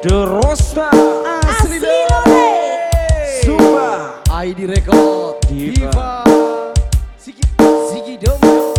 The Rosta Asli Lole. Sumba ID Record Diva. Sigi Sigi Domino